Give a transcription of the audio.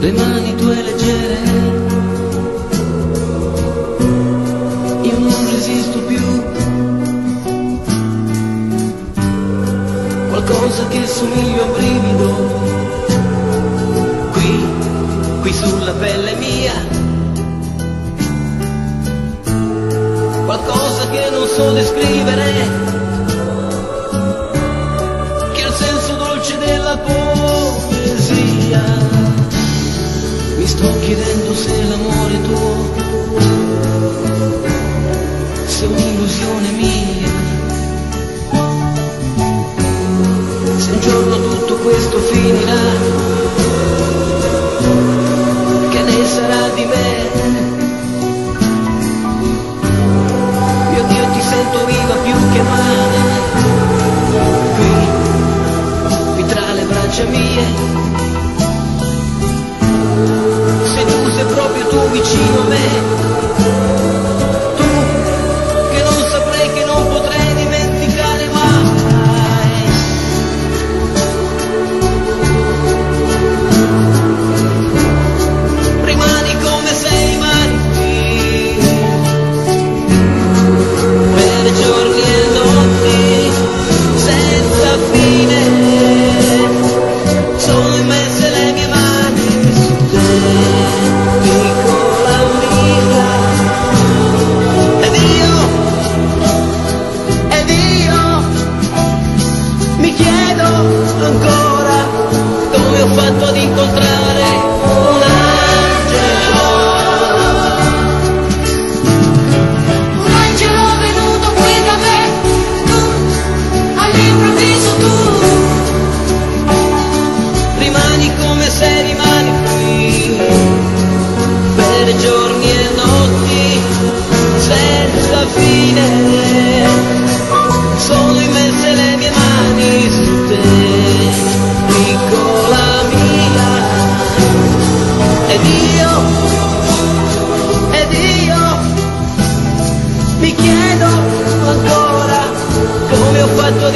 le mani tue leggere. Io non resisto più. Qualcosa che somiglia a un brivido. Qui qui sulla pelle mia. Qualcosa che non so descrivere chiedendo se l'amore tuo. Sia un'illusione mia. Se un giorno tutto questo finirà che ne sarà di me? Mio Dio ti sento viva più che mai qui, qui tra le braccia mie proprio tu vicino a me chiedo ancora come ho fatto ad incontrare un ed io ed io mi chiedo ancora come ho fatto ad